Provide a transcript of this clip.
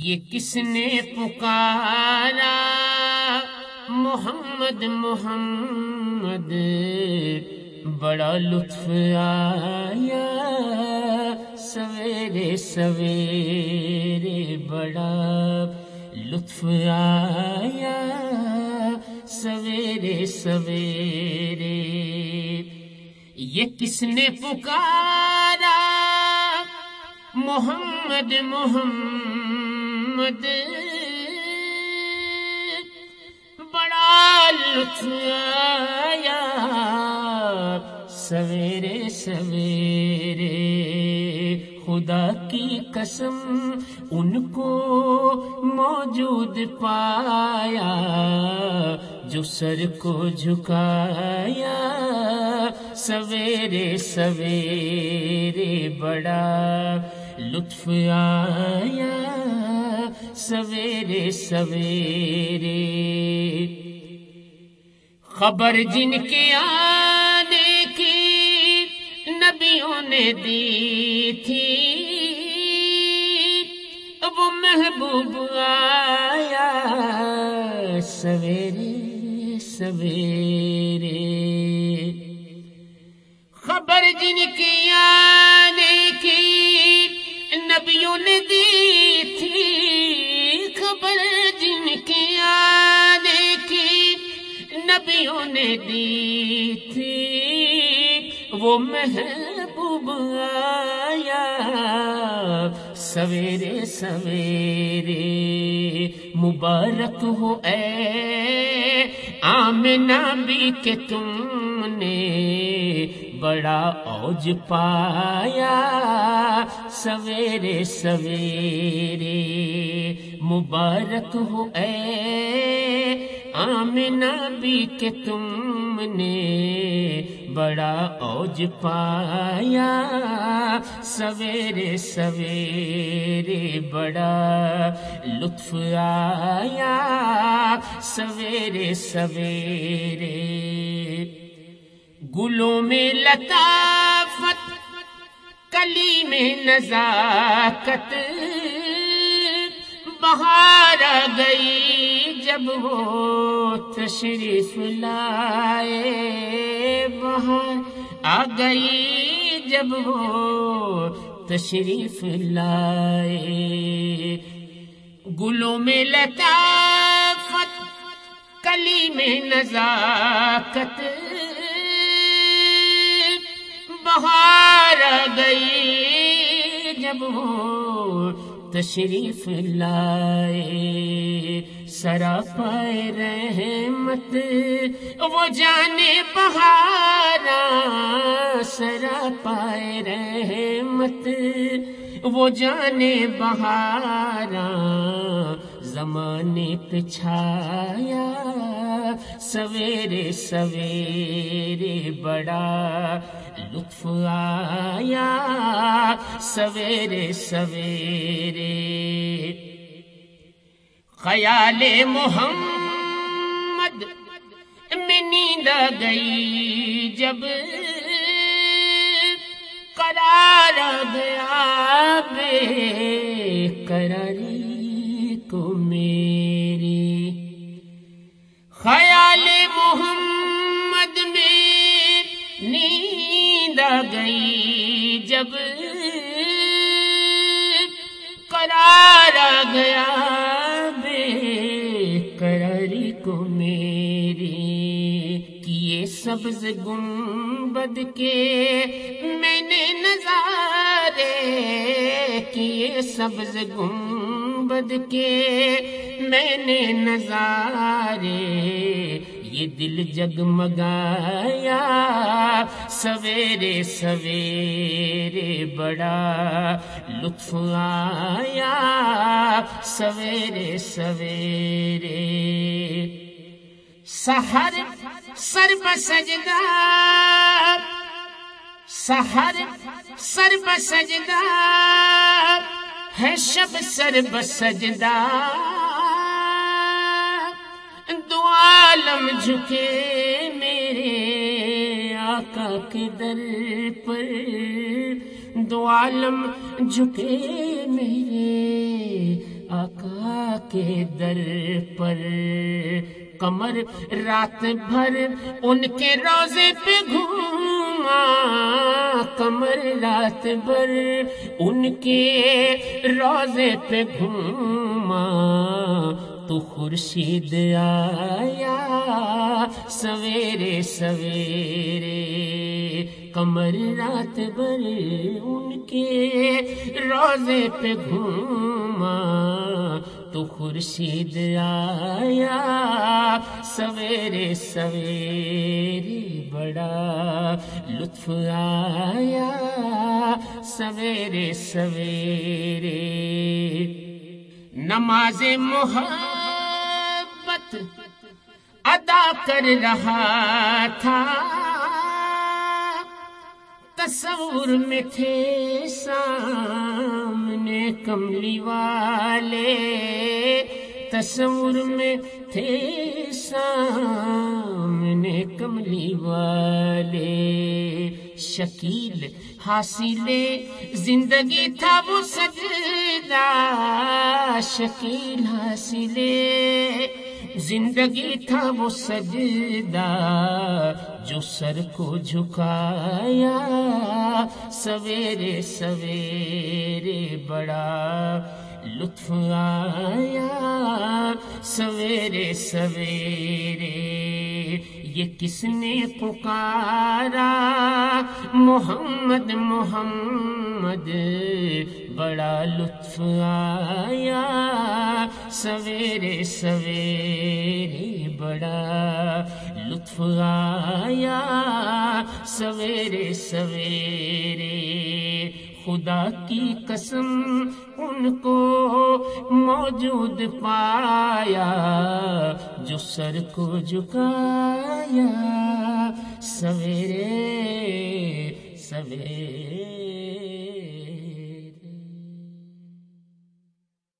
یہ کس نے پکارا؟ محمد محمد، بڑا لطف آیا۔ سویرے سویرے، بڑا لطف آیا۔ سویرے سویرے، یہ کس نے پکارا؟ محمد محمد بڑا لطف آیا سویرے سویرے، خدا کی قسم ان کو موجود پایا جو سر کو جھکایا، سویرے سویرے، بڑا لطف آیا سویرے سویرے۔ خبر جن کے آنے کی نبیوں نے دی تھی، وہ محبوب آیا سویرے سویرے۔ نبیوں نے دی تھی، وہ محبوب آیا۔ سویرے سویرے، مبارک ہو اے آمنا بھی کہ تم نے بڑا اوج پایا۔ سویرے سویرے، مبارک ہو اے آمنا بھی کہ تم نے بڑا اوج پایا۔ سویرے سویرے بڑا لطف آیا۔ سویرے سویرے گلوں میں لطافت، کلی میں نزاکت۔ بہار آ گئی۔ جب وہ تشریف لائے بہار آ گئی۔ جب وہ تشریف لائے، گلوں میں لطافت، کلی میں نزاکت۔ بہار آ گئی۔ جب وہ تشریف لائے سرا پائے رحمت، وہ جانے بہارا سرا پائے رحمت، وہ جانے بہارا زمانے پہ چھایا، سویرے سویرے بڑا لطف آیا، سویرے سویرے خیال محمد میں نیند گئی جب قرار گیا بے قراری کو میری خیال محمد میں نیند گئی جب سبز گنبد کے میں نے نظارے کیے سبز گنبد کے میں نے نظارے، یہ دل جگمگایا، سویرے سویرے بڑا لطف آیا، سویرے سویرے سہر سر بسجدہ سہر سر بسجدہ ہے شب سر بسجدہ دو عالم جھکے میرے آقا کے در پر۔ دو عالم جھکے میرے کے در پر کمر رات بھر ان کے روزے پہ گھوما کمر رات بھر ان کے روزے پہ گھوما۔ تو خورشید آیا سویرے سویرے کمر رات بھر ان کے روزے پہ گھوما۔ تو خورشید آیا، سویرے سویرے بڑا، لطف آیا، سویرے سویرے۔ نماز محبت ادا کر رہا تھا۔ تصور میں تھے سامنے کملی والے، تصور میں تھے سامنے کملی والے۔ شکیل حاصل زندگی تھا وہ سجدہ، شکیل حاصل زندگی تھا وہ سجدہ۔ سر کو جھکایا، سویرے سویرے بڑا لطف آیا۔ سویرے سویرے، یہ کس نے پکارا؟ محمد محمد، بڑا لطف آیا۔ سویرے سویرے بڑا لطف آیا، سویرے سویرے، خدا کی قسم ان کو موجود پایا، جو سر کو جھکایا۔ سویرے سویرے۔